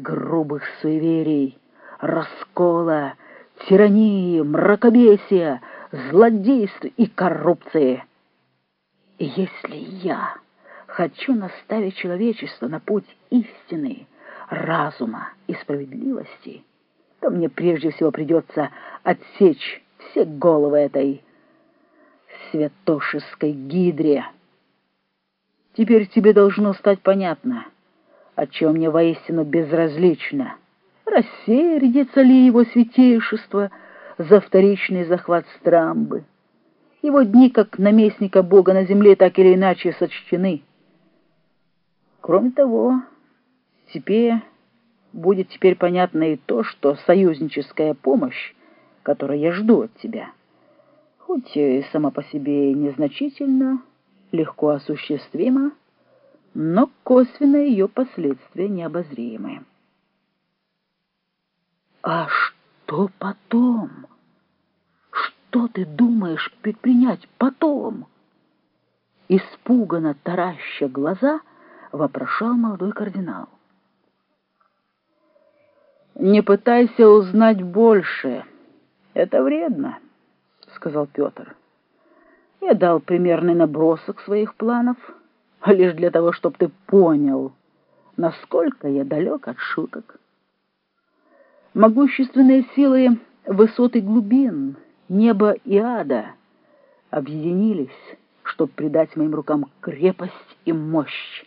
грубых суеверий, раскола, тирании, мракобесия, злодейств и коррупции. Если я хочу наставить человечество на путь истины, разума и справедливости, то мне прежде всего придется отсечь все головы этой святошеской гидре. Теперь тебе должно стать понятно, о чем мне воистину безразлично. Рассердится ли его святейшество за вторичный захват Страмбы? Его дни, как наместника Бога на земле, так или иначе сочтены. Кроме того, теперь будет теперь понятно и то, что союзническая помощь, которую я жду от тебя, хоть и сама по себе незначительна, легко осуществима, но косвенно ее последствия необозримы. А что потом? Что ты думаешь предпринять потом? Испуганно тараща глаза, вопрошал молодой кардинал. «Не пытайся узнать больше. Это вредно», — сказал Петр. «Я дал примерный набросок своих планов, лишь для того, чтобы ты понял, насколько я далек от шуток. Могущественные силы высоты глубин, неба и ада объединились, чтобы придать моим рукам крепость и мощь,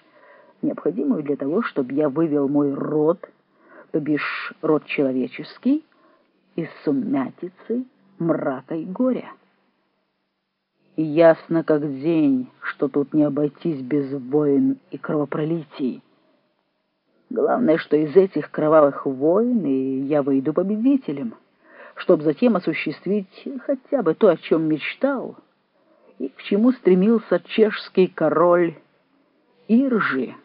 необходимую для того, чтобы я вывел мой род — то бишь род человеческий, из сумятицы, мрака и горя. И ясно как день, что тут не обойтись без войн и кровопролитий. Главное, что из этих кровавых войн и я выйду победителем, чтобы затем осуществить хотя бы то, о чем мечтал, и к чему стремился чешский король Иржи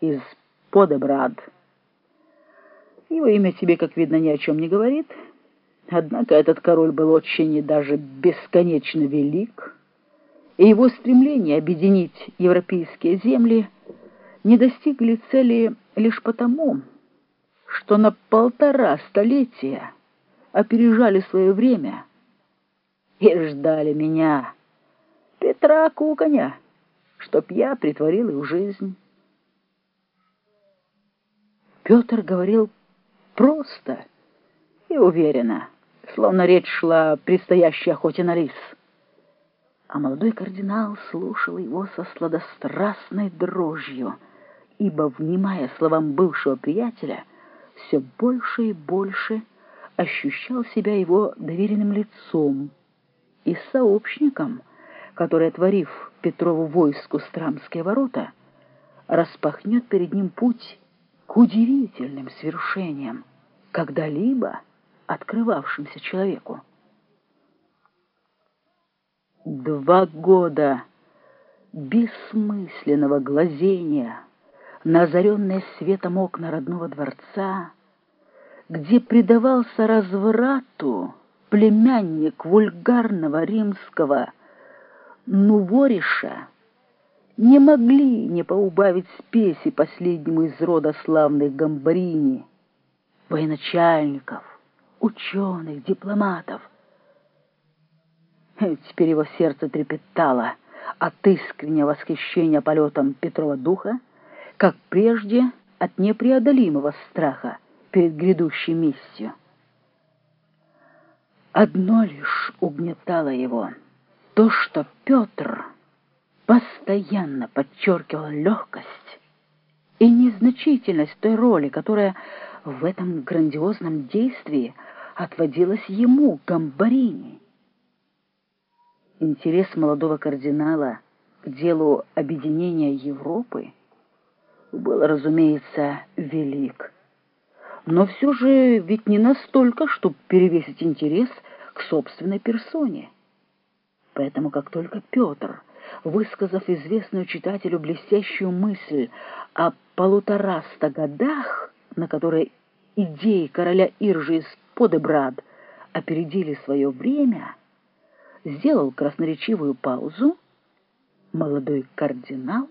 из Подебрад. Его имя тебе, как видно, ни о чем не говорит. Однако этот король был очень и даже бесконечно велик, и его стремление объединить европейские земли не достигли цели лишь потому, что на полтора столетия опережали свое время и ждали меня, Петра Куконя, чтоб я притворил их жизнь. Петр говорил просто и уверенно, словно речь шла о предстоящей охоте на лис. А молодой кардинал слушал его со сладострастной дрожью, ибо, внимая словам бывшего приятеля, все больше и больше ощущал себя его доверенным лицом и сообщником, который, отворив Петрову войску Страмские ворота, распахнет перед ним путь к удивительным свершениям, когда-либо открывавшимся человеку. Два года бессмысленного глазения на озаренные светом окна родного дворца, где предавался разврату племянник вульгарного римского Нувориша, не могли не поубавить спеси последнему из рода славных гамбарини, военачальников, ученых, дипломатов. Теперь его сердце трепетало от искреннего восхищения полетом Петрова духа, как прежде от непреодолимого страха перед грядущей местью. Одно лишь угнетало его — то, что Петр постоянно подчеркивал легкость и незначительность той роли, которая в этом грандиозном действии отводилась ему, Гамбарини. Интерес молодого кардинала к делу объединения Европы был, разумеется, велик. Но все же ведь не настолько, чтобы перевесить интерес к собственной персоне. Поэтому как только Петр высказав известную читателю блестящую мысль о полутораста годах, на которые идеи короля Иржи из Подебрад опередили свое время, сделал красноречивую паузу, молодой кардинал